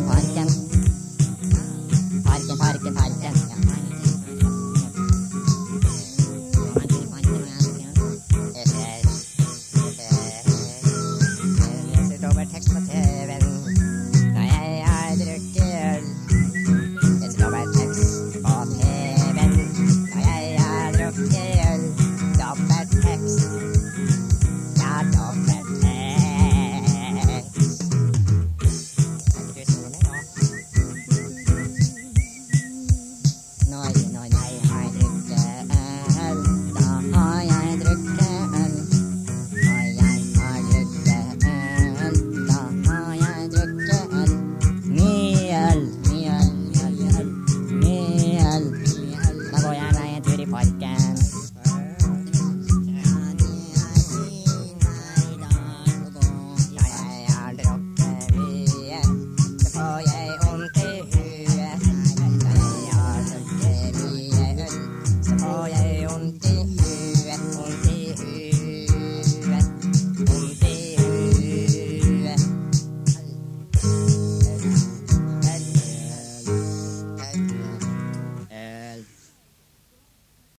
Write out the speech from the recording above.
yang. Oh, yeah.